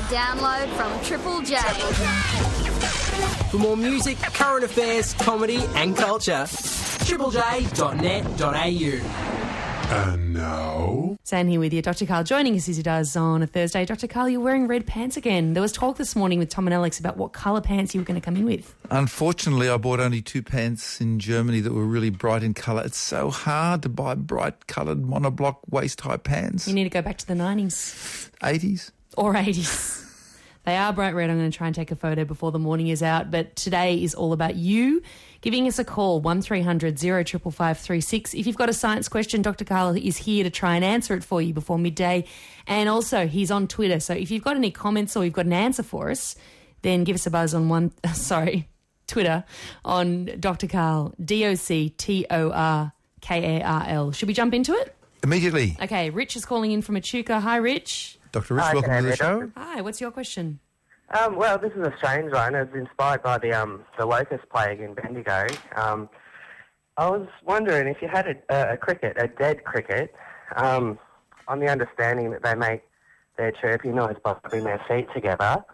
a download from Triple J. For more music, current affairs, comedy, and culture, triplej.net.au. And now, Sam here with you, Dr. Karl, joining us as he does on a Thursday. Dr. Karl, you're wearing red pants again. There was talk this morning with Tom and Alex about what colour pants you were going to come in with. Unfortunately, I bought only two pants in Germany that were really bright in colour. It's so hard to buy bright coloured monoblock waist-high pants. You need to go back to the 90s 80s. Or 80s. They are bright red. I'm going to try and take a photo before the morning is out. But today is all about you giving us a call, 1300 055536. If you've got a science question, Dr. Karl is here to try and answer it for you before midday. And also, he's on Twitter. So if you've got any comments or you've got an answer for us, then give us a buzz on one, sorry, Twitter on Dr. Karl, D O C T O R K A R L. Should we jump into it? Immediately. Okay, Rich is calling in from Echuca. Hi, Rich. Dr. Rich, Hi, welcome to the show. Hi, what's your question? Um, well, this is a strange one. It's inspired by the um, the locust plague in Bendigo. Um, I was wondering if you had a, a, a cricket, a dead cricket, um, on the understanding that they make their chirpy noise by rubbing their feet together.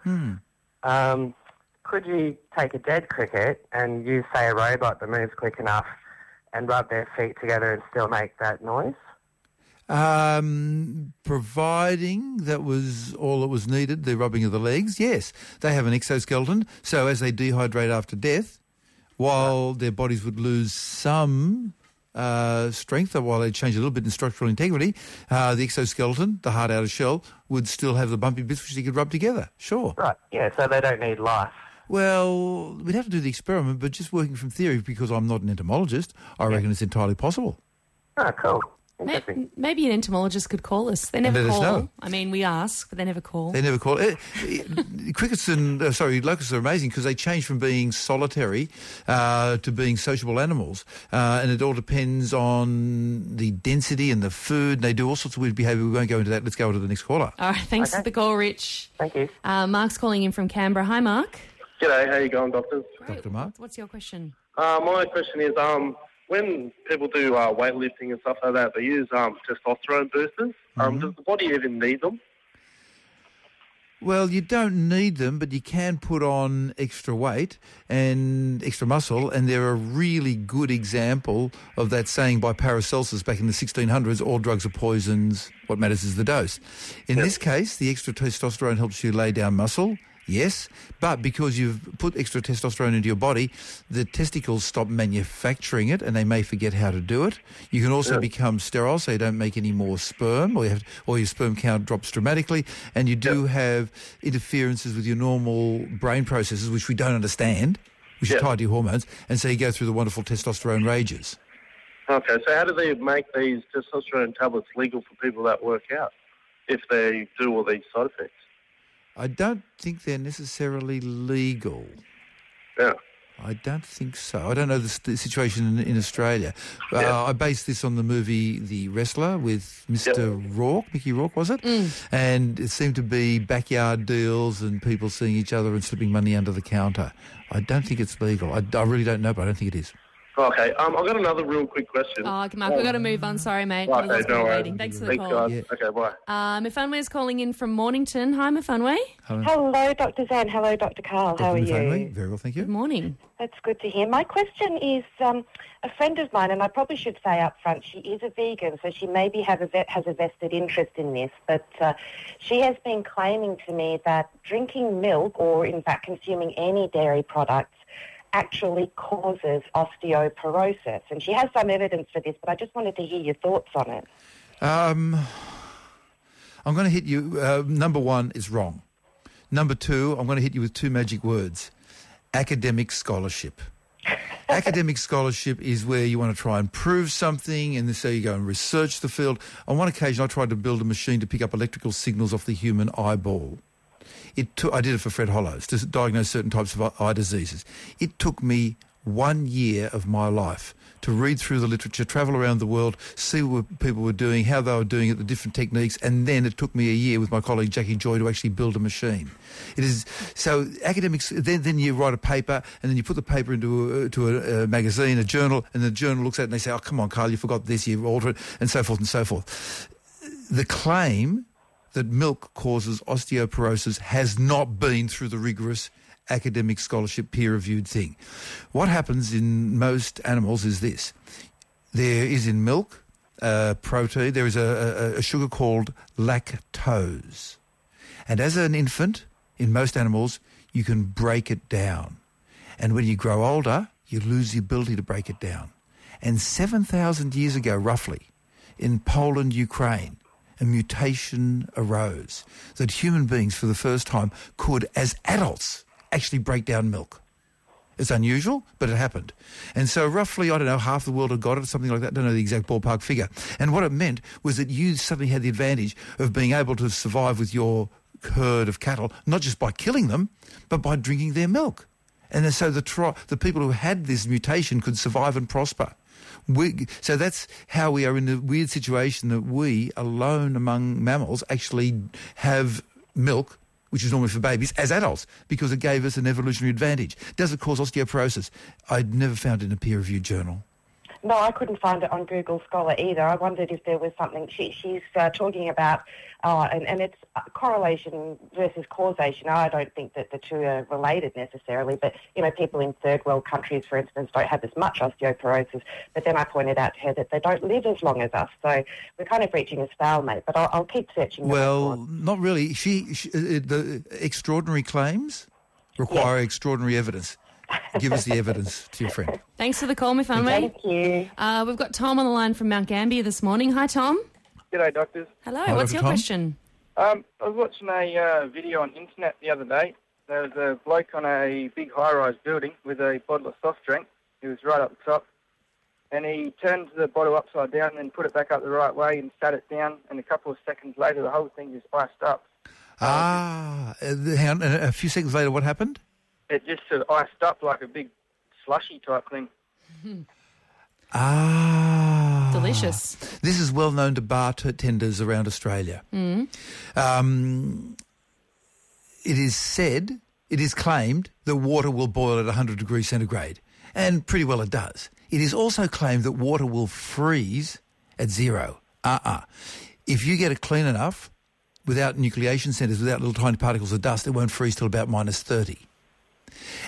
Um, could you take a dead cricket and use, say, a robot that moves quick enough and rub their feet together and still make that noise? Um, providing that was all that was needed, the rubbing of the legs, yes. They have an exoskeleton, so as they dehydrate after death, while their bodies would lose some uh, strength, or while they change a little bit in structural integrity, uh, the exoskeleton, the hard outer shell, would still have the bumpy bits which they could rub together. Sure. Right. Yeah. So they don't need life. Well, we'd have to do the experiment, but just working from theory, because I'm not an entomologist, I reckon it's entirely possible. Oh, cool. May- Interesting. Maybe an entomologist could call us. They never call. know. I mean, we ask, but they never call. They never call it. eh, crickets and uh, sorry, locusts are amazing because they change from being solitary uh, to being sociable animals, uh, and it all depends on the density and the food. They do all sorts of weird behaviour. We won't go into that. Let's go on to the next caller. All right, thanks for the call, Rich. Thank you. Uh, Mark's calling in from Canberra. Hi, Mark. G'day, how you going, doctors? Dr. Mark. What's your question? Uh, my question is, um, when people do uh, weightlifting and stuff like that, they use um, testosterone boosters. Um, does the body even need them? Well, you don't need them, but you can put on extra weight and extra muscle, and they're a really good example of that saying by Paracelsus back in the 1600s, all drugs are poisons, what matters is the dose. In this case, the extra testosterone helps you lay down muscle, yes, but because you've put extra testosterone into your body, the testicles stop manufacturing it, and they may forget how to do it. You can also become sterile, so you don't make any more sperm, or, you have, or your sperm count drops dramatically, and you do have interferences with your normal brain processes, which we don't understand, which Yeah. is tied to your hormones, and so you go through the wonderful testosterone rages. Okay, so how do they make these testosterone tablets legal for people that work out if they do all these side effects? I don't think they're necessarily legal. Yeah. I don't think so. I don't know the, st- situation in, in Australia. Uh, I based this on the movie The Wrestler with Mr. Rourke, Mickey Rourke, was it? And it seemed to be backyard deals and people seeing each other and slipping money under the counter. I don't think it's legal. I, I really don't know, but I don't think it is. Okay, um, I've got another real quick question. Oh, Mark, we've got to move on. Sorry, mate. Okay, no worries. waiting. Thanks for the Thanks, call. guys. Okay, bye. Uh, is calling in from Mornington. Hi, Myfanwy. Hello, Dr. Zan. Hello, Dr. Karl. How are Dr. You? Very well, thank you. Good morning. That's good to hear. My question is um, a friend of mine, and I probably should say up front, she is a vegan, so she maybe have a ve- has a vested interest in this, but uh, she has been claiming to me that drinking milk, or in fact consuming any dairy products, actually causes osteoporosis. And she has some evidence for this, but I just wanted to hear your thoughts on it. Um, I'm going to hit you. Uh, number one is wrong. Number two, I'm going to hit you with two magic words academic scholarship. Academic scholarship is where you want to try and prove something, and so you go and research the field. On one occasion, I tried to build a machine to pick up electrical signals off the human eyeball. It took, I did it for Fred Hollows to diagnose certain types of eye diseases. It took me one year of my life to read through the literature, travel around the world, see what people were doing, how they were doing it, the different techniques, and then it took me a year with my colleague Jackie Joy to actually build a machine. It is so academics. Then, then you write a paper, and then you put the paper into a, to a, a magazine, a journal, and the journal looks at it and they say, "Oh, come on, Karl, you forgot this, you altered it," and so forth and so forth. The claim that milk causes osteoporosis has not been through the rigorous academic scholarship peer-reviewed thing. What happens in most animals is this. There is in milk uh, protein, there is a, a, a sugar called lactose. And as an infant, in most animals, you can break it down. And when you grow older, you lose the ability to break it down. And 7,000 years ago, roughly, in Poland, Ukraine, a mutation arose that human beings, for the first time, could, as adults, actually break down milk. It's unusual, but it happened. And so roughly, I don't know, half the world had got it, something like that. I don't know the exact ballpark figure. And what it meant was that you suddenly had the advantage of being able to survive with your herd of cattle, not just by killing them, but by drinking their milk. And so the, the people who had this mutation could survive and prosper. We, so that's how we are in the weird situation that we, alone among mammals, actually have milk, which is normally for babies, as adults, because it gave us an evolutionary advantage. Does it cause osteoporosis? I'd never found it in a peer-reviewed journal. No, I couldn't find it on Google Scholar either. I wondered if there was something. She, she's uh, talking about, uh, and, and it's correlation versus causation. I don't think that the two are related necessarily, but, you know, people in third world countries, for instance, don't have as much osteoporosis. But then I pointed out to her that they don't live as long as us. So we're kind of reaching a stalemate, but I'll, I'll keep searching. Well, not really. She, she uh, The extraordinary claims require yes. extraordinary evidence. Give us the evidence to your friend. Thanks for the call, Myfanwy. Thank you. Uh, we've got Tom on the line from Mount Gambier this morning. Hi, Tom. G'day, doctors. Hello. Hi, What's Dr. your Tom. question? Um, I was watching a uh, video on internet the other day. There was a bloke on a big high-rise building with a bottle of soft drink. He was right up the top. And he turned the bottle upside down and then put it back up the right way and sat it down. And a couple of seconds later, the whole thing just iced up. Ah, uh, hang on, a few seconds later, what happened? It just sort of iced up like a big slushy type thing. Ah. Delicious. This is well known to bartenders around Australia. Mm. Um, it is said, it is claimed that water will boil at 100 degrees centigrade. And pretty well it does. It is also claimed that water will freeze at zero. Uh-uh. If you get it clean enough, without nucleation centres, without little tiny particles of dust, it won't freeze till about minus 30.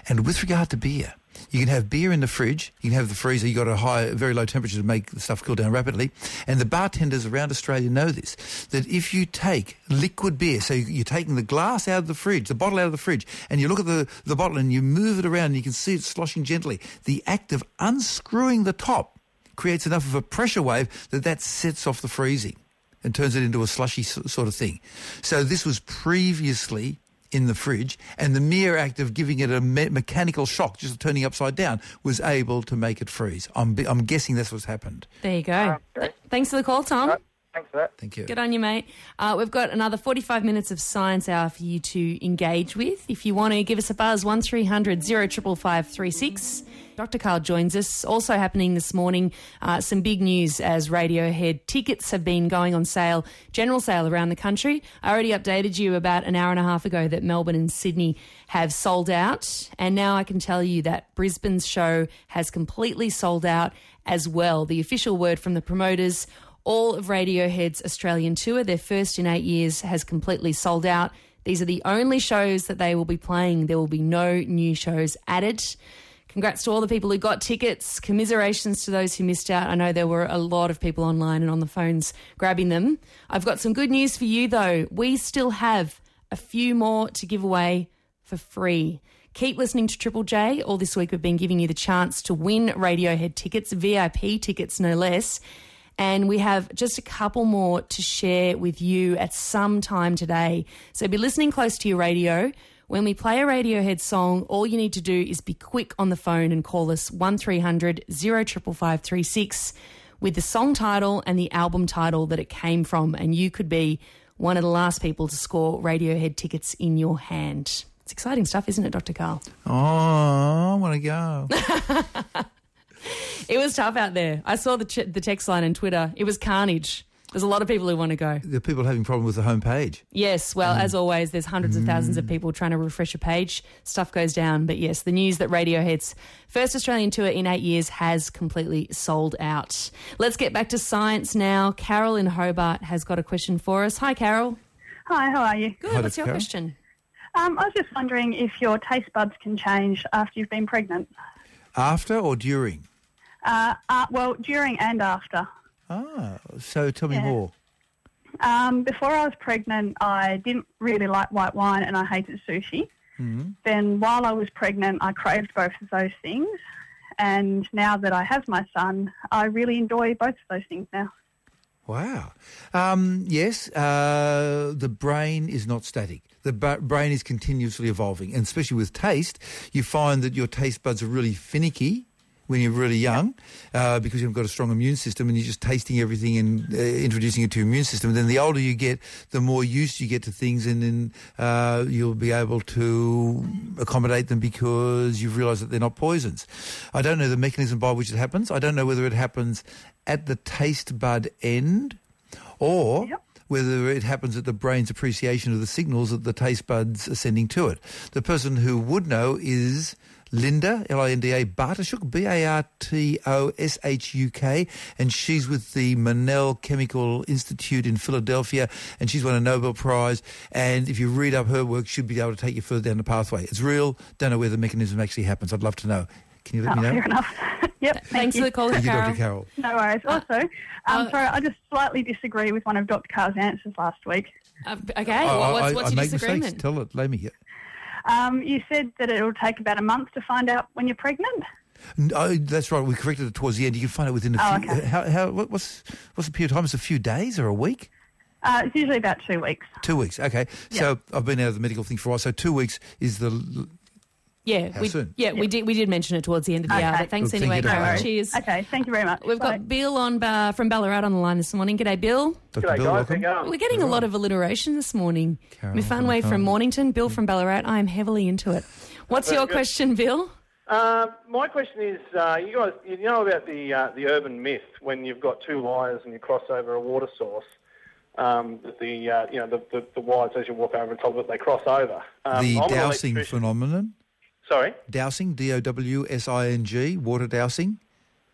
And with regard to beer, you can have beer in the fridge, you can have the freezer, you've got a high, very low temperature to make the stuff cool down rapidly. And the bartenders around Australia know this, that if you take liquid beer, so you're taking the glass out of the fridge, the bottle out of the fridge, and you look at the, the bottle and you move it around and you can see it sloshing gently, the act of unscrewing the top creates enough of a pressure wave that that sets off the freezing and turns it into a slushy sort of thing. So this was previously in the fridge, and the mere act of giving it a me mechanical shock, just turning upside down, was able to make it freeze. I'm, I'm guessing that's what's happened. There you go. Okay. Thanks for the call, Tom. Right, thanks for that. Thank you. Good on you, mate. Uh, we've got another 45 minutes of science hour for you to engage with. If you want to give us a buzz, 1300 055536. Dr. Karl joins us. Also happening this morning, uh, some big news as Radiohead tickets have been going on sale, general sale around the country. I already updated you about an hour and a half ago that Melbourne and Sydney have sold out. And now I can tell you that Brisbane's show has completely sold out as well. The official word from the promoters all of Radiohead's Australian tour, their first in eight years, has completely sold out. These are the only shows that they will be playing. There will be no new shows added. Congrats to all the people who got tickets. Commiserations to those who missed out. I know there were a lot of people online and on the phones grabbing them. I've got some good news for you, though. We still have a few more to give away for free. Keep listening to Triple J. All this week, we've been giving you the chance to win Radiohead tickets, VIP tickets, no less. And we have just a couple more to share with you at some time today. So be listening close to your radio. When we play a Radiohead song, all you need to do is be quick on the phone and call us 1300 055536 with the song title and the album title that it came from. And you could be one of the last people to score Radiohead tickets in your hand. It's exciting stuff, isn't it, Dr. Karl? Oh, I want to go. It was tough out there. I saw the, ch- the text line on Twitter. It was carnage. There's a lot of people who want to go. the people having problem with the homepage. Yes, well, as always, there's hundreds of thousands of people trying to refresh a page. Stuff goes down. But yes, the news that Radiohead's first Australian tour in eight years has completely sold out. Let's get back to science now. Carol in Hobart has got a question for us. Hi, Carol. Hi, how are you? Good. Hi, What's your Carol. question? Um, I was just wondering if your taste buds can change after you've been pregnant. After or during? Uh, uh, well, during and after. Ah, so tell me Yeah. more. Um, before I was pregnant, I didn't really like white wine and I hated sushi. Mhm. Then, while I was pregnant, I craved both of those things. And now that I have my son, I really enjoy both of those things now. Wow. Um, yes, uh, the brain is not static. The ba- brain is continuously evolving, and especially with taste, you find that your taste buds are really finicky when you're really young uh, because you've got a strong immune system and you're just tasting everything and uh, introducing it to your immune system. And then the older you get, the more used you get to things and then uh, you'll be able to accommodate them because you've realised that they're not poisons. I don't know the mechanism by which it happens. I don't know whether it happens at the taste bud end or whether it happens at the brain's appreciation of the signals that the taste buds are sending to it. The person who would know is Linda, L-I-N-D-A, Bartoshuk, B-A-R-T-O-S-H-U-K, and she's with the Monell Chemical Institute in Philadelphia, and she's won a Nobel Prize, and if you read up her work, she'll be able to take you further down the pathway. It's real, don't know where the mechanism actually happens. I'd love to know. Can you let Oh, me know? fair enough. yep. thank Thanks you. for the call, Thank you, Dr. Carol. No worries. Uh, Also, um, sorry, I just slightly disagree with one of Dr. Karl's answers last week. Uh, okay, I- well, what's, I, what's I your make disagreement? mistakes. Tell it, let me. Um, you said that it'll take about a month to find out when you're pregnant. No, oh, that's right. We corrected it towards the end. You can find out within a Oh, few. okay. How, how, what's what's the period of time? It's a few days or a week? Uh, it's usually about two weeks. Two weeks. Okay. So I've been out of the medical thing for a while. So two weeks is the. Yeah, How we, soon? yeah, we did. We did mention it towards the end of the Okay. hour. But thanks Good, thank anyway, you, Carol. Carol. Cheers. Okay, thank you very much. We've Bye. got Bill on uh, from Ballarat on the line this morning. G'day, Bill. Dr. G'day, Bill, guys. welcome. How you going? We're getting a lot of alliteration this morning. Carol Myfanwy from from Mornington, Bill from Ballarat. I am heavily into it. What's your good. question, Bill? Uh, my question is, uh, you guys, you know about the uh, the urban myth when you've got two wires and you cross over a water source, um, the uh, you know the, the, the wires as you walk over the top of it they cross over. Um, the I'm dowsing phenomenon. Sorry. Dowsing, D-O-W-S-I-N-G, water dowsing.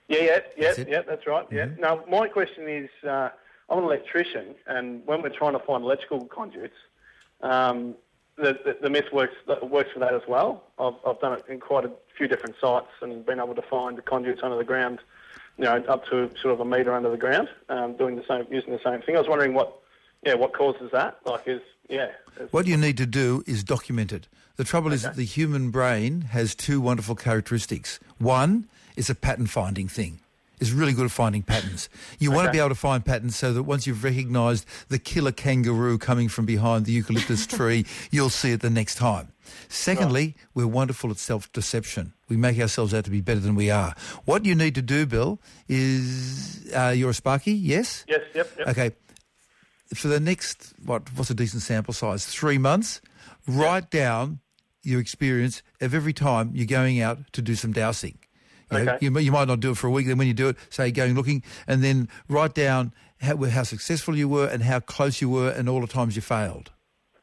Yeah, yeah, yeah, That's yeah. That's right. Yeah. Now, my question is, uh, I'm an electrician, and when we're trying to find electrical conduits, um, the, the the myth works works for that as well. I've I've done it in quite a few different sites and been able to find the conduits under the ground, you know, up to sort of a metre under the ground, um, doing the same, using the same thing. I was wondering what, yeah, what causes that? Like, is yeah, What you need to do is document it. The trouble is that the human brain has two wonderful characteristics. One is a pattern finding thing. It's really good at finding patterns. You want to be able to find patterns so that once you've recognised the killer kangaroo coming from behind the eucalyptus tree, you'll see it the next time. Secondly, we're wonderful at self-deception. We make ourselves out to be better than we are. What you need to do, Bill, is uh, you're a Sparky, yes? yes, yep, yep. Okay. For the next, what, what's a decent sample size? Three months, write down your experience of every time you're going out to do some dowsing. You, know, Okay. you, you might not do it for a week, then when you do it, say going looking, and then write down how, how successful you were and how close you were and all the times you failed.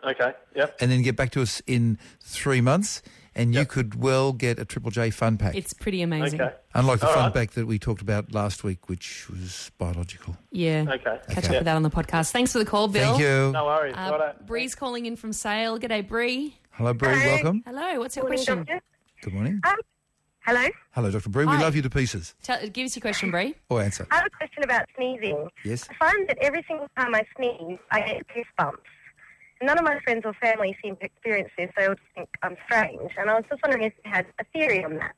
Okay, yep. And then get back to us in three months, and you could well get a Triple J fun pack. It's pretty amazing. Okay. Unlike the All fun right. pack that we talked about last week, which was biological. Yeah. Okay. Catch Okay. up with that on the podcast. Thanks for the call, Bill. Thank you. No worries. Uh, Righto. Bree's calling in from Sale. G'day, Bree. Hello, Bree. Welcome. Hello. What's your question? Doctor. Good morning. Um, hello. Hello, Dr. Bree. We love you to pieces. Tell, give us your question, Bree. Or answer. I have a question about sneezing. Yes. I find that every single time I sneeze, I get goosebumps. None of my friends or family seem to experience this. They all just think I'm strange. And I was just wondering if you had a theory on that.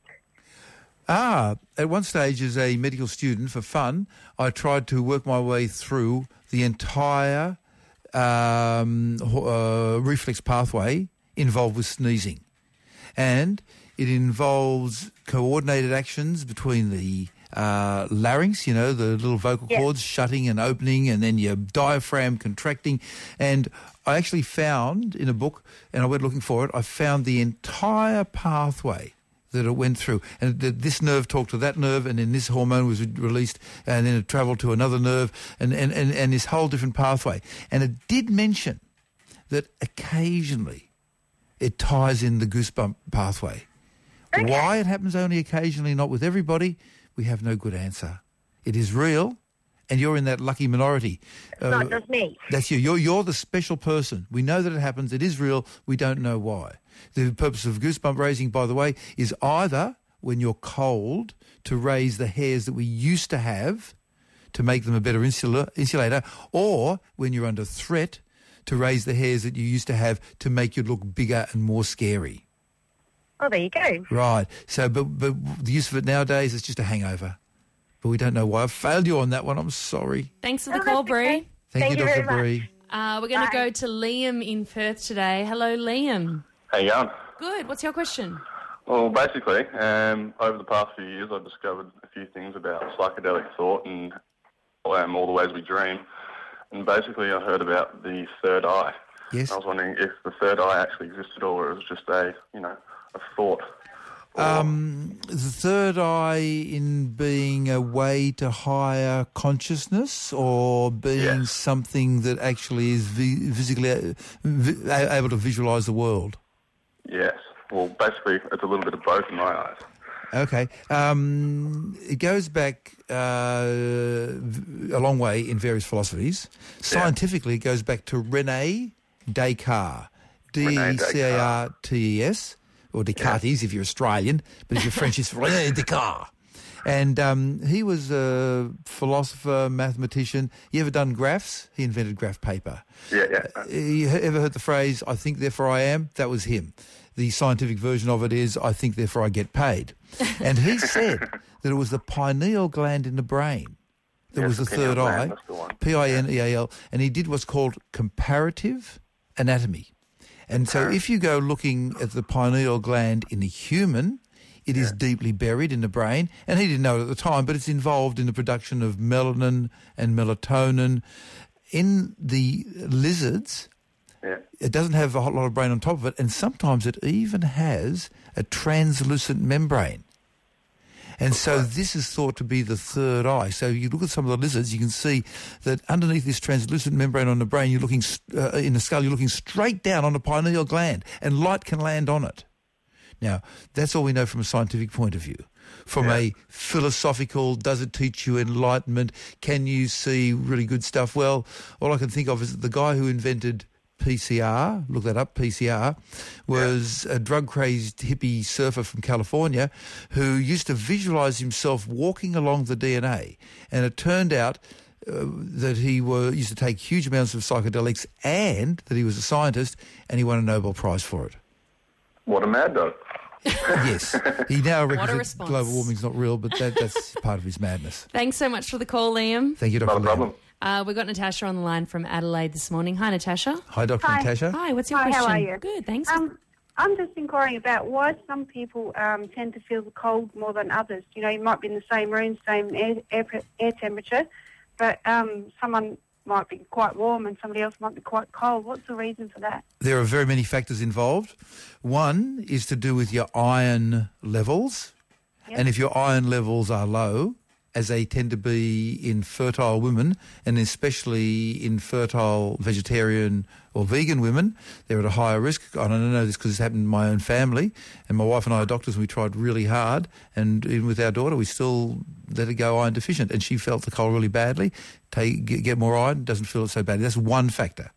Ah, at one stage as a medical student, for fun, I tried to work my way through the entire um, uh, reflex pathway involved with sneezing. And it involves coordinated actions between the uh, larynx, you know, the little vocal Yes. cords shutting and opening, and then your diaphragm contracting. And I actually found in a book, and I went looking for it, I found the entire pathway that it went through. And that this nerve talked to that nerve, and then this hormone was released, and then it travelled to another nerve, and, and, and, and this whole different pathway. And it did mention that occasionally it ties in the goosebump pathway. Why it happens only occasionally, not with everybody, we have no good answer. It is real, and you're in that lucky minority. Uh, Not just me. That's you. You're, you're the special person. We know that it happens. It is real. We don't know why. The purpose of goosebump raising, by the way, is either when you're cold to raise the hairs that we used to have to make them a better insula- insulator, or when you're under threat to raise the hairs that you used to have to make you look bigger and more scary. Oh, there you go. Right. So, but, but the use of it nowadays is just a hangover. But we don't know why. I failed you on that one. I'm sorry. Thanks for the Oh, call, that's Bree. okay. Thank, Thank you, you Dr. very Bree. Uh, we're going to go to Liam in Perth today. Hello, Liam. How you going? Good. What's your question? Well, basically, um, over the past few years, I've discovered a few things about psychedelic thought and um, all the ways we dream. And basically, I heard about the third eye. Yes. I was wondering if the third eye actually existed or it was just a, you know, a thought. Um, the third eye in being a way to higher consciousness or being Yes. something that actually is vi- physically vi- able to visualize the world. Yes. Well, basically, it's a little bit of both in my eyes. Okay. Um, it goes back uh, a long way in various philosophies. Scientifically, it goes back to Rene Descartes. D-E-C-A-R-T-E-S, or Descartes if you're Australian, but if you're French, it's Descartes. And um, he was a philosopher, mathematician. You ever done graphs? He invented graph paper. Yeah, yeah. Uh, You ever heard the phrase, I think, therefore I am? That was him. The scientific version of it is, I think, therefore I get paid. And he said that it was the pineal gland in the brain that Yes, was the third eye. P-I-N-E-A-L, and he did what's called comparative anatomy. And so if you go looking at the pineal gland in a human, it is deeply buried in the brain, and he didn't know it at the time, but it's involved in the production of melanin and melatonin. In the lizards, Yeah. it doesn't have a whole lot of brain on top of it, and sometimes it even has a translucent membrane. And so this is thought to be the third eye. So you look at some of the lizards, you can see that underneath this translucent membrane on the brain, you're looking uh, in the skull, you're looking straight down on the pineal gland, and light can land on it. Now, that's all we know from a scientific point of view. From a philosophical, does it teach you enlightenment? Can you see really good stuff? Well, all I can think of is that the guy who invented PCR, look that up, PCR, was a drug-crazed hippie surfer from California who used to visualize himself walking along the DNA. And it turned out uh, that he were, used to take huge amounts of psychedelics and that he was a scientist and he won a Nobel Prize for it. What a mad dog. Yes. He now reckons that response. global warming's not real, but that, that's part of his madness. Thanks so much for the call, Liam. Thank you, Dr. Not a Liam. problem. Uh, we've got Natasha on the line from Adelaide this morning. Hi, Natasha. Hi, Dr. Hi. Natasha. Hi, what's your Hi, question? how are you? Good, thanks. Um, I'm just inquiring about why some people um, tend to feel the cold more than others. You know, you might be in the same room, same air, air, air temperature, but um, someone might be quite warm and somebody else might be quite cold. What's the reason for that? There are very many factors involved. One is to do with your iron levels. Yep. And if your iron levels are low, as they tend to be in fertile women, and especially in fertile vegetarian or vegan women, they're at a higher risk. I don't know this because it's happened in my own family. And my wife and I are doctors, and we tried really hard. And even with our daughter, we still let her go iron deficient. And she felt the cold really badly. Take, get, more iron, doesn't feel it so badly. That's one factor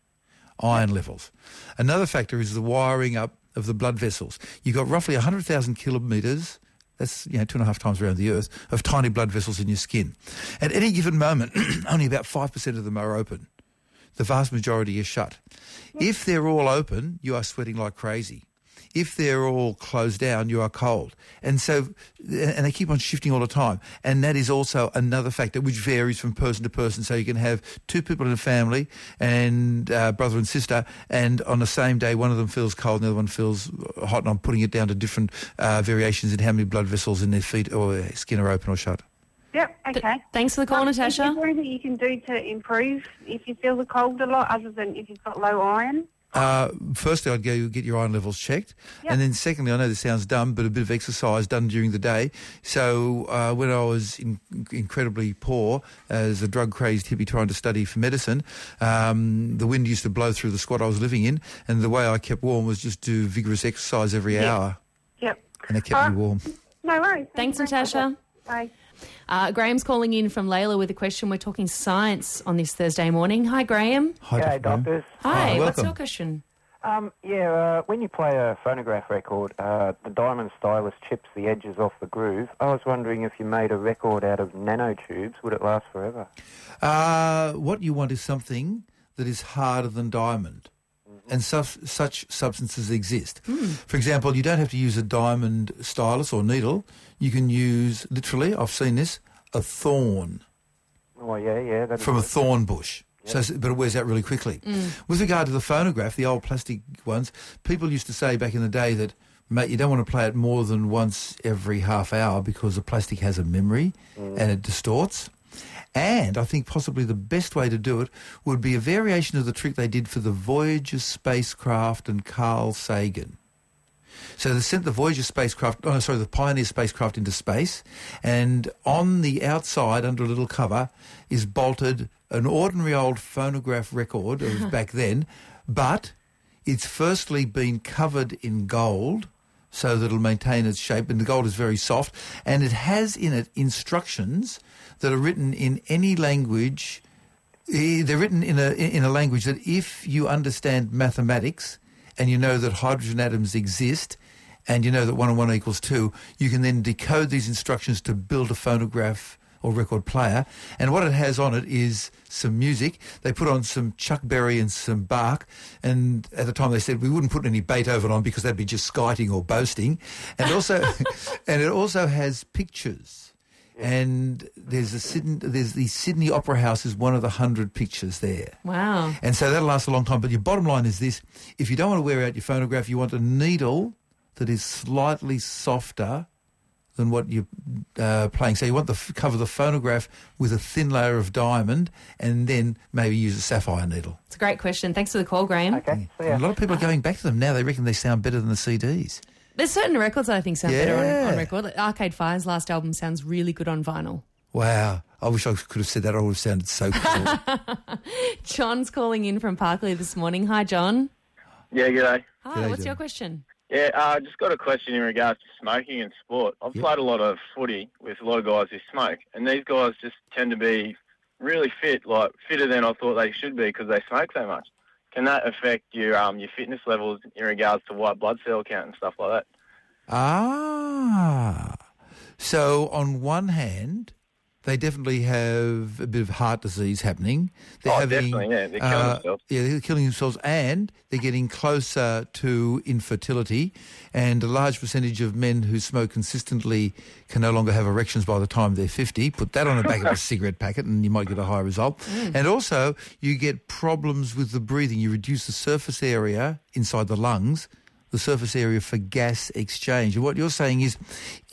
iron levels. Another factor is the wiring up of the blood vessels. You've got roughly 100,000 kilometres, that's you know two and a half times around the Earth, of tiny blood vessels in your skin. At any given moment, only about 5% of them are open. The vast majority are shut. If they're all open, you are sweating like crazy. If they're all closed down, you are cold. And so, and they keep on shifting all the time. And that is also another factor which varies from person to person. So you can have two people in a family and uh, brother and sister, and on the same day, one of them feels cold and the other one feels hot. And I'm putting it down to different uh, variations in how many blood vessels in their feet or skin are open or shut. Yep, okay. Thanks for the call, Um, Is Natasha. there anything you can do to improve if you feel the cold a lot, other than if you've got low iron? Uh, firstly, I'd go get your iron levels checked. And then secondly, I know this sounds dumb, but a bit of exercise done during the day. So uh, when I was in, incredibly poor as a drug-crazed hippie trying to study for medicine, um, the wind used to blow through the squat I was living in. And the way I kept warm was just do vigorous exercise every Yeah. hour. Yep. And it kept Uh, me warm. No worries. Thanks, Thank you very Natasha. Bye. Uh, Graham's calling in from Layla with a question. We're talking science on this Thursday morning. Hi, Graham. Hi, G'day, doctors. Hi, what's your question? Um, yeah, uh, when you play a phonograph record, uh, the diamond stylus chips the edges off the groove. I was wondering if you made a record out of nanotubes, would it last forever? Uh, what you want is something that is harder than diamond. And such, such substances exist. Hmm. For example, you don't have to use a diamond stylus or needle. You can use, literally, I've seen this, a thorn Oh, yeah, yeah. From a thorn bush. So, but it wears out really quickly. Mm. With regard to the phonograph, the old plastic ones, people used to say back in the day that, mate, you don't want to play it more than once every half hour because the plastic has a memory and it distorts. And I think possibly the best way to do it would be a variation of the trick they did for the Voyager spacecraft and Carl Sagan. So they sent the Voyager spacecraft, oh, sorry, the Pioneer spacecraft into space, and on the outside, under a little cover, is bolted an ordinary old phonograph record of back then, but it's firstly been covered in gold so that it'll maintain its shape, and the gold is very soft, and it has in it instructions that are written in any language. eh, They're written in a in a language that if you understand mathematics and you know that hydrogen atoms exist and you know that one and one equals two, you can then decode these instructions to build a phonograph or record player. And what it has on it is some music. They put on some Chuck Berry and some Bach. And at the time they said we wouldn't put any Beethoven on because that'd be just skiting or boasting. And also, and it also has pictures. And there's a Sydney, there's the Sydney Opera House is one of the hundred pictures there. Wow. And so that'll last a long time. But your bottom line is this. If you don't want to wear out your phonograph, you want a needle that is slightly softer than what you're uh, playing. So you want to f- cover the phonograph with a thin layer of diamond and then maybe use a sapphire needle. It's a great question. Thanks for the call, Graham. Okay, see a lot of people are going back to them now. They reckon they sound better than the CDs. There's certain records I think sound better on, on record. Like Arcade Fire's last album sounds really good on vinyl. Wow. I wish I could have said that. I would have sounded so cool. John's calling in from Parkley this morning. Hi, John. Yeah, g'day. Hi, G'day, what's John. your question? Yeah, uh, just got a question in regards to smoking in sport. I've Yep. played a lot of footy with a lot of guys who smoke, and these guys just tend to be really fit, like fitter than I thought they should be because they smoke so much. Can that affect your um, your fitness levels in regards to white blood cell count and stuff like that? Ah. So on one hand, they definitely have a bit of heart disease happening. They're Oh, having, definitely, yeah, they're killing uh, themselves. Yeah, they're killing themselves, and they're getting closer to infertility. And a large percentage of men who smoke consistently can no longer have erections by the time they're 50. Put that on the back of a cigarette packet and you might get a high result. And also, you get problems with the breathing. You reduce the surface area inside the lungs, the surface area for gas exchange. And what you're saying is,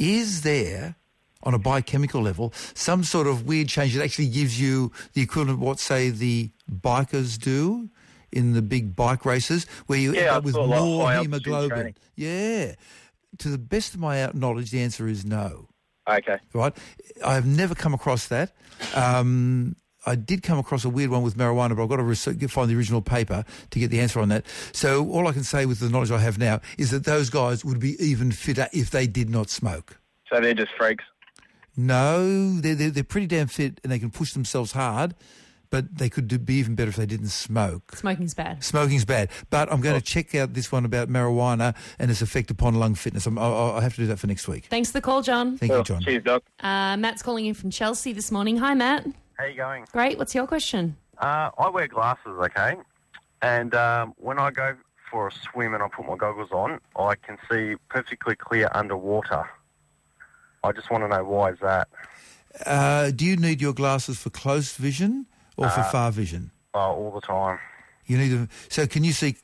is there on a biochemical level, some sort of weird change that actually gives you the equivalent of what, say, the bikers do in the big bike races, where you end Yeah, I up with like, more hemoglobin. training. Yeah. To the best of my knowledge, the answer is no. Okay. Right? I have never come across that. Um, I did come across a weird one with marijuana, but I've got to research, find the original paper to get the answer on that. So all I can say with the knowledge I have now is that those guys would be even fitter if they did not smoke. So they're just freaks. No, they're, they're, they're pretty damn fit and they can push themselves hard, but they could do, be even better if they didn't smoke. Smoking's bad. Smoking's bad. But I'm going to check out this one about marijuana and its effect upon lung fitness. I'm, I'll, I'll have to do that for next week. Thanks for the call, John. Thank you, John. Cheers, Doc. Uh, Matt's calling in from Chelsea this morning. Hi, Matt. How you going? Great. What's your question? Uh, I wear glasses, okay, and um, when I go for a swim and I put my goggles on, I can see perfectly clear underwater. I just want to know why is that? Uh, do you need your glasses for close vision or for Uh, far vision? Oh, all the time. You need them. So can you see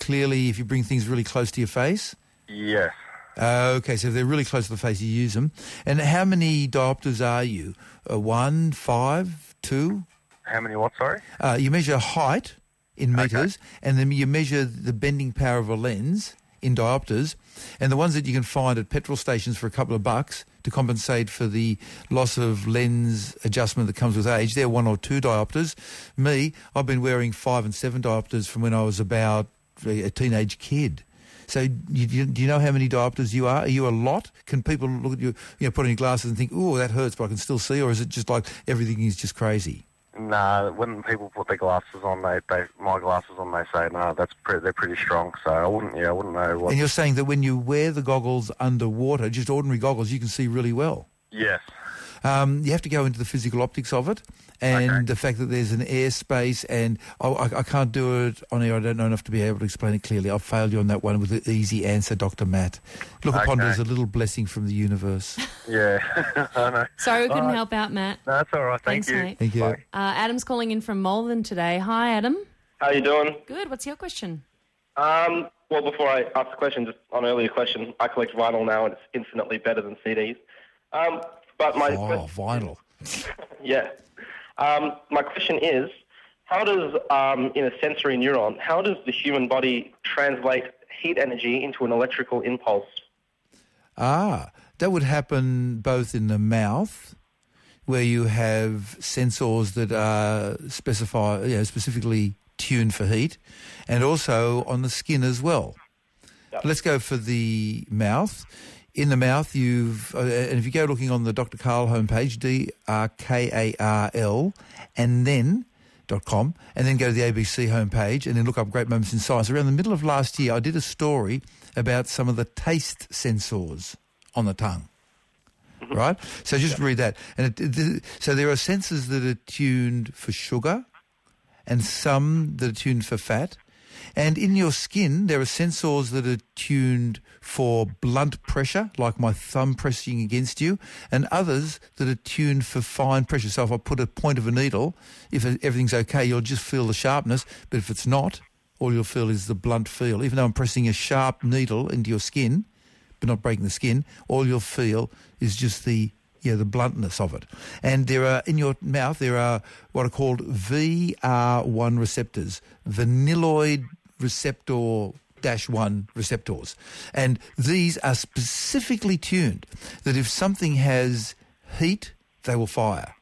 clearly if you bring things really close to your face? Yes. Uh, okay, so if they're really close to the face, you use them. And how many diopters are you? Uh, one, five, two? How many what? Sorry. Uh, you measure height in meters, and then you measure the bending power of a lens in diopters. And the ones that you can find at petrol stations for a couple of bucks to compensate for the loss of lens adjustment that comes with age, they're one or two diopters. Me, I've been wearing five and seven diopters from when I was about a teenage kid. So you, do you know how many diopters you are? Are you a lot? Can people look at you, you know, put on your glasses and think, oh, that hurts, but I can still see? Or is it just like everything is just crazy? Nah, when people put their glasses on, they, they my glasses on, they say, no, that's pre- they're pretty strong. So I wouldn't, yeah, I wouldn't know what. And you're saying that when you wear the goggles underwater, just ordinary goggles, you can see really well. Yes. Um, you have to go into the physical optics of it and the fact that there's an airspace and oh, I, I can't do it on air. I don't know enough to be able to explain it clearly. I've failed you on that one with the easy answer, Dr. Matt. Look upon it as a little blessing from the universe. Yeah, I know. Sorry we couldn't All right. help out, Matt. No, that's all right. Thank Thanks, you. mate. Thank you. Uh, Adam's calling in from Malvern today. Hi, Adam. How you doing? Good. What's your question? Um, well, before I ask the question, just on earlier question, I collect vinyl now, and it's infinitely better than CDs. Um, but my Oh, vinyl. yeah, um, my question is, how does um, in a sensory neuron, how does the human body translate heat energy into an electrical impulse? Ah, that would happen both in the mouth, where you have sensors that are specify, you know, specifically tuned for heat, and also on the skin as well. Let's go for the mouth. In the mouth, you've uh, and if you go looking on the Dr. Karl homepage, D R K A R L, and then dot com, and then go to the ABC homepage, and then look up Great Moments in Science. Around the middle of last year, I did a story about some of the taste sensors on the tongue. Right, so just read that, and it, it- so there are sensors that are tuned for sugar, and some that are tuned for fat. And in your skin, there are sensors that are tuned for blunt pressure, like my thumb pressing against you, and others that are tuned for fine pressure. So if I put a point of a needle, if everything's okay, you'll just feel the sharpness. But if it's not, all you'll feel is the blunt feel. Even though I'm pressing a sharp needle into your skin, but not breaking the skin, all you'll feel is just the yeah, the bluntness of it. And there are in your mouth there are what are called VR1 receptors, vanilloid receptor dash one receptors. And these are specifically tuned that if something has heat, they will fire.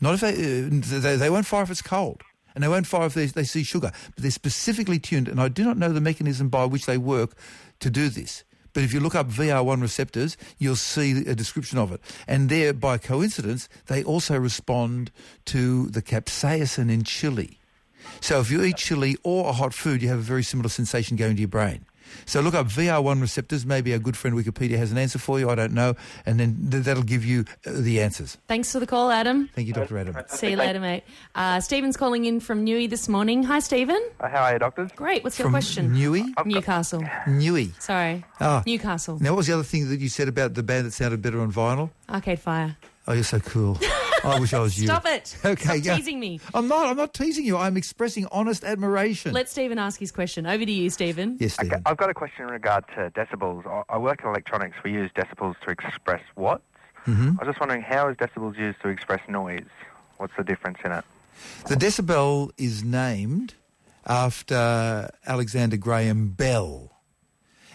Not if they, uh, they, they won't fire if it's cold. And they won't fire if they, they see sugar. But they're specifically tuned. And I do not know the mechanism by which they work to do this. But if you look up VR1 receptors, you'll see a description of it. And there, by coincidence, they also respond to the capsaicin in chili. So if you eat chili or a hot food, you have a very similar sensation going to your brain. So look up VR1 receptors. Maybe our good friend Wikipedia has an answer for you. I don't know. And then th- that'll give you uh, the answers. Thanks for the call, Adam. Thank you, Dr. Adam. See you later, mate. Uh, Stephen's calling in from Newey this morning. Hi, Stephen. Uh, how are you, doctors? Great. What's your From question? Newey? Newcastle. Newey. Sorry. Ah. Newcastle. Now, what was the other thing that you said about the band that sounded better on vinyl? Arcade Fire. Oh, you're so cool. I wish I was you. Stop it. Okay, Stop yeah. teasing me. I'm not. I'm not teasing you. I'm expressing honest admiration. Let Stephen ask his question. Over to you, Stephen. Yes, Okay, I've got a question in regard to decibels. I, I work in electronics. We use decibels to express watts. Mhm. I was just wondering, how is decibels used to express noise? What's the difference in it? The decibel is named after Alexander Graham Bell.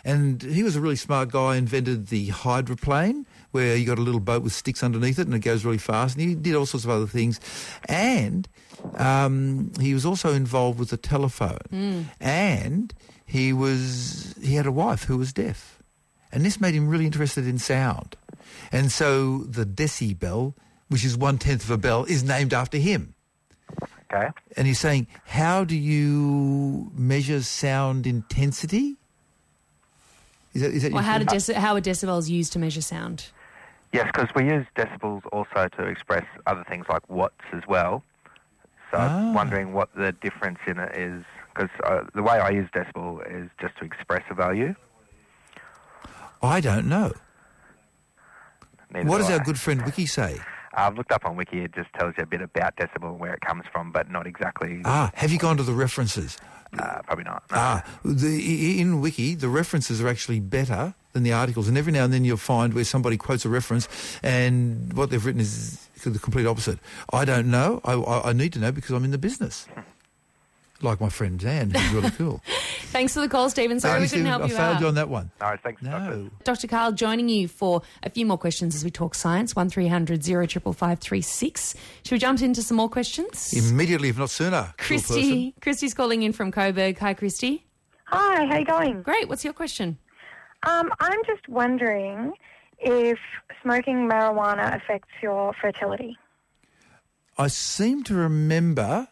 And he was a really smart guy, invented the hydroplane, where you got a little boat with sticks underneath it and it goes really fast. And he did all sorts of other things. And um, he was also involved with the telephone. Mm. And he was he had a wife who was deaf. And this made him really interested in sound. And so the decibel, which is one tenth of a bell, is named after him. Okay. And he's saying, how do you measure sound intensity? Is that, is that Well, your how, do question? deci- how are decibels used to measure sound? Yes, because we use decibels also to express other things like watts as well. So I'm wondering what the difference in it is, because uh, the way I use decibel is just to express a value. I don't know. Neither what do does I. our good friend Wiki say? I've looked up on Wiki. It just tells you a bit about decibel and where it comes from, but not exactly. Ah, have you gone to the references? Uh, probably not. Ah, the, in Wiki, the references are actually better than the articles. And every now and then you'll find where somebody quotes a reference and what they've written is the complete opposite. I don't know. I, I, I need to know because I'm in the business. Like my friend Dan, who's really cool. Thanks for the call, Stephen. Sorry Sorry, we couldn't Stephen, help I you failed out. you on that one. No, thanks. No. Dr. Karl joining you for a few more questions as we talk science. One 055536 Should we jump into some more questions? Immediately, if not sooner. Christy, Christy's calling in from Coburg. Hi, Christy. Hi, how you going? Great. What's your question? Um, I'm just wondering if smoking marijuana affects your fertility. I seem to remember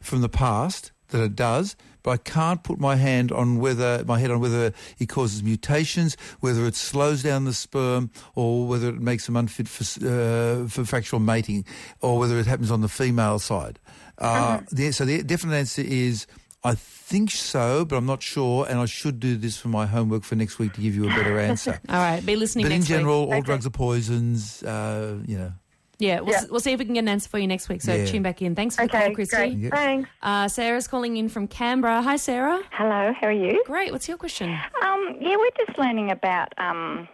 from the past that it does, but I can't put my hand on whether my head on whether it causes mutations, whether it slows down the sperm, or whether it makes them unfit for uh, for factual mating, or whether it happens on the female side. Uh, the, so the definite answer is. I think so, but I'm not sure, and I should do this for my homework for next week to give you a better answer. All right, be listening but in general, week. all drugs are poisons. Uh, you know, Yeah, we'll, s- we'll see if we can get an answer for you next week. So Yeah. tune back in. Thanks for the Okay, call, Christy. great. Yeah. Thanks. Uh, Sarah's calling in from Canberra. Hi, Sarah. Hello, how are you? Great. What's your question? Um, yeah, we're just learning about um,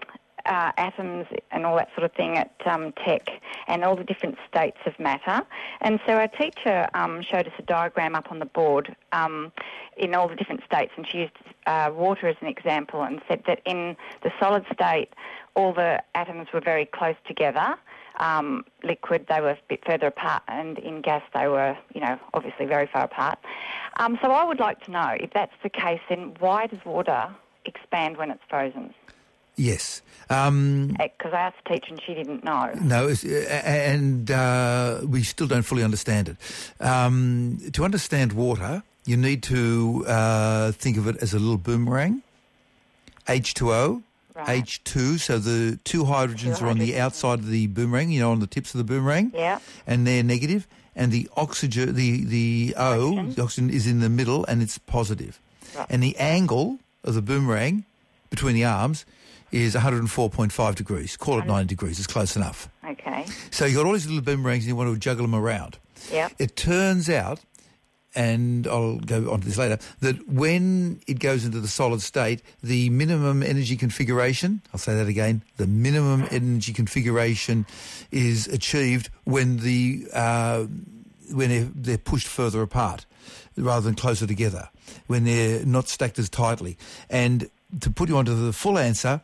uh, atoms and all that sort of thing at um, Tech and all the different states of matter. And so our teacher um, showed us a diagram up on the board um, in all the different states, and she used uh, water as an example and said that in the solid state, all the atoms were very close together. Um, liquid, they were a bit further apart, and in gas, they were, you know, obviously very far apart. Um, so I would like to know if that's the case, then why does water expand when it's frozen? Yes. Um, Because I asked the teacher and she didn't know. No, uh, and uh, we still don't fully understand it. Um, to understand water, you need to uh, think of it as a little boomerang. H2O, H2, so the two hydrogens are on the outside of the boomerang, you know, on the tips of the boomerang. Yeah. And they're negative, and the oxygen, the, the O, the oxygen is in the middle and it's positive. And the angle of the boomerang between the arms is 104.5 degrees. Call it 90 degrees, it's close enough. Okay. So you've got all these little boomerangs and you want to juggle them around. Yeah. It turns out, and I'll go on to this later, that when it goes into the solid state, the minimum energy configuration, I'll say that again, the minimum energy configuration is achieved when the uh, when they're, they're pushed further apart rather than closer together, when they're not stacked as tightly. And to put you onto the full answer,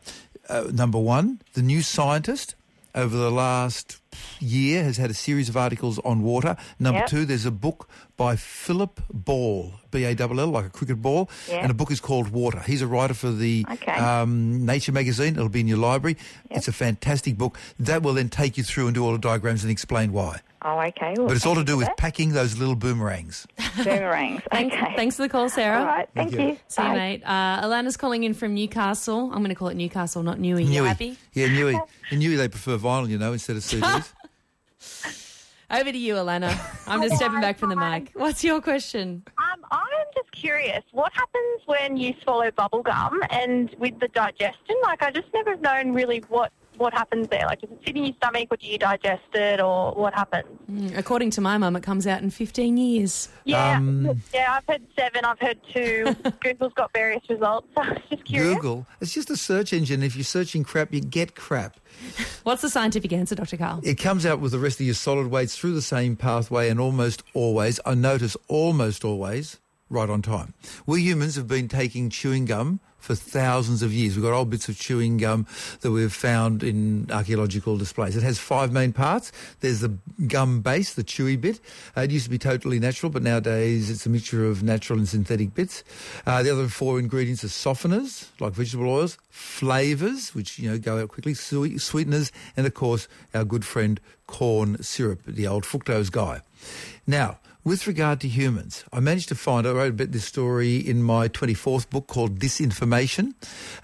uh, number one, the new scientist over the last year has had a series of articles on water. Number Yep. two, there's a book by Philip Ball, B-A-L-L, like a cricket ball, Yeah. and a book is called Water. He's a writer for the Okay. um, Nature magazine. It'll be in your library. It's a fantastic book. That will then take you through and do all the diagrams and explain why. Oh, okay. Well, but it's all to do with for packing those little boomerangs. that. boomerangs. Thanks, okay. thanks for the call, Sarah. All right, thank Thank you. you. See you, Bye. mate. Uh, Alana's calling in from Newcastle. I'm going to call it Newcastle, not Newey. You Newey. happy? Yeah, Newey. In Newey, they prefer vinyl, you know, instead of CDs. Over to you, Alana. I'm just stepping back from the mic. What's your question? Um, I'm just curious, what happens when you swallow bubble gum and with the digestion? Like, I just never have known really what, what happens there. Like, does it sit in your stomach or do you digest it or what happens? Mm, According to my mum, it comes out in 15 years. Yeah, Um, yeah, I've heard seven, I've heard two. Google's got various results. So I was just curious. Google. It's just a search engine. If you're searching crap, you get crap. What's the scientific answer, Dr. Karl? It comes out with the rest of your solid weights through the same pathway and almost always, I notice almost always, right on time. We humans have been taking chewing gum for thousands of years. We've got old bits of chewing gum that we've found in archaeological displays. It has five main parts. There's the gum base, the chewy bit. Uh, it used to be totally natural, but nowadays it's a mixture of natural and synthetic bits. Uh, the other four ingredients are softeners, like vegetable oils, flavours, which you know go out quickly, sweeteners, and of course our good friend corn syrup, the old fructose guy. Now, with regard to humans, I managed to find, I wrote about this story in my 24th book called Disinformation.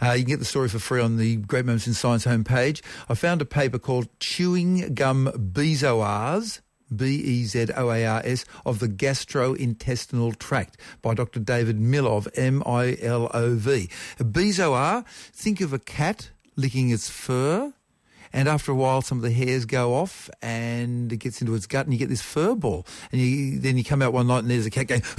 Uh, you can get the story for free on the Great Moments in Science homepage. I found a paper called Chewing Gum Bezoars, B-E-Z-O-A-R-S, of the gastrointestinal tract by Dr. David Milov, M-I-L-O-V. A bezoar, think of a cat licking its fur, and after a while some of the hairs go off and it gets into its gut and you get this fur ball. And you, then you come out one night and there's a cat going,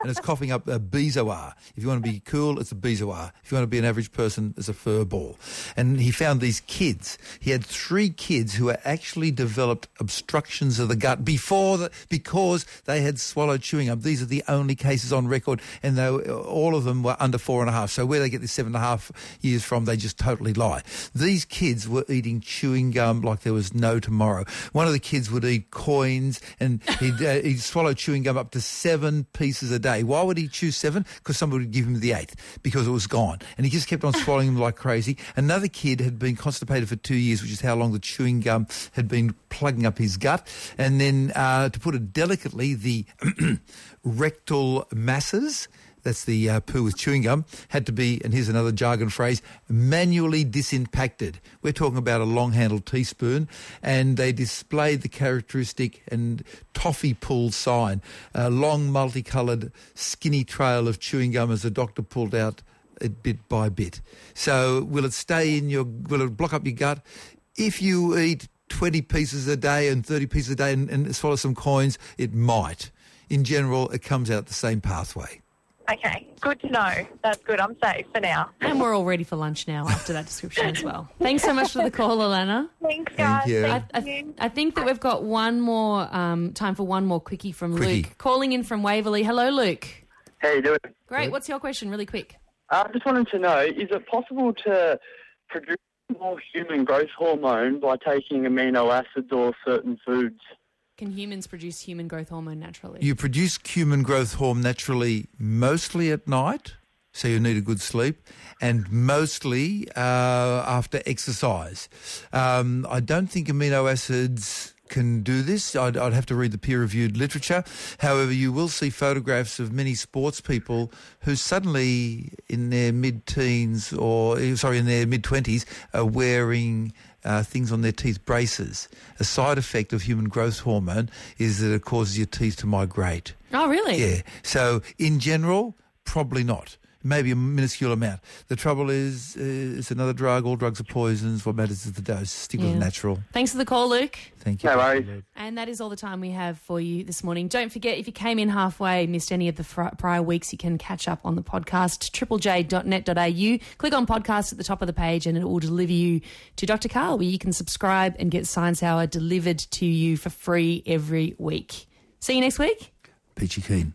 and it's coughing up a bezoar. If you want to be cool, it's a bezoar. If you want to be an average person, it's a fur ball. And he found these kids. He had three kids who had actually developed obstructions of the gut before the, because they had swallowed chewing gum. These are the only cases on record, and they were, all of them were under four and a half. So where they get this seven and a half years from, they just totally lie. These kids were eating chewing gum like there was no tomorrow. One of the kids would eat coins and he'd, uh, he'd swallow chewing gum up to seven pieces a day. Why would he choose seven? Because somebody would give him the eighth because it was gone. And he just kept on swallowing them like crazy. Another kid had been constipated for two years, which is how long the chewing gum had been plugging up his gut. And then, uh, to put it delicately, the rectal masses that's the uh, poo with chewing gum, had to be, and here's another jargon phrase, manually disimpacted. We're talking about a long-handled teaspoon, and they displayed the characteristic and toffee pull sign, a long, multicoloured, skinny trail of chewing gum as the doctor pulled out it bit by bit. So will it stay in your, will it block up your gut? If you eat 20 pieces a day and 30 pieces a day and, and swallow some coins, it might. In general, it comes out the same pathway. Okay, good to know. That's good. I'm safe for now. And we're all ready for lunch now after that description as well. Thanks so much for the call, Alana. Thanks, Thank guys. you. I, Thank I, you. I think that we've got one more um, time for one more quickie from Quickie. Luke. Calling in from Waverley. Hello, Luke. How you doing? Great. What's your question, really quick? I uh, just wanted to know, is it possible to produce more human growth hormone by taking amino acids or certain foods? Can humans produce human growth hormone naturally? You produce human growth hormone naturally mostly at night, so you need a good sleep, and mostly uh, after exercise. Um, I don't think amino acids can do this. I'd, I'd have to read the peer-reviewed literature. However, you will see photographs of many sports people who suddenly, in their mid-teens or sorry, in their mid-twenties, are wearing uh, things on their teeth, braces. A side effect of human growth hormone is that it causes your teeth to migrate. Oh, really? Yeah. So, in general, probably not. Maybe a minuscule amount. The trouble is, uh, it's another drug. All drugs are poisons. What matters is the dose. Stick with natural. Thanks for the call, Luke. Thank you. No worries. And that is all the time we have for you this morning. Don't forget, if you came in halfway, missed any of the fr- prior weeks, you can catch up on the podcast, triplej.net.au. Click on podcast at the top of the page and it will deliver you to Dr. Karl, where you can subscribe and get Science Hour delivered to you for free every week. See you next week. Peachy keen.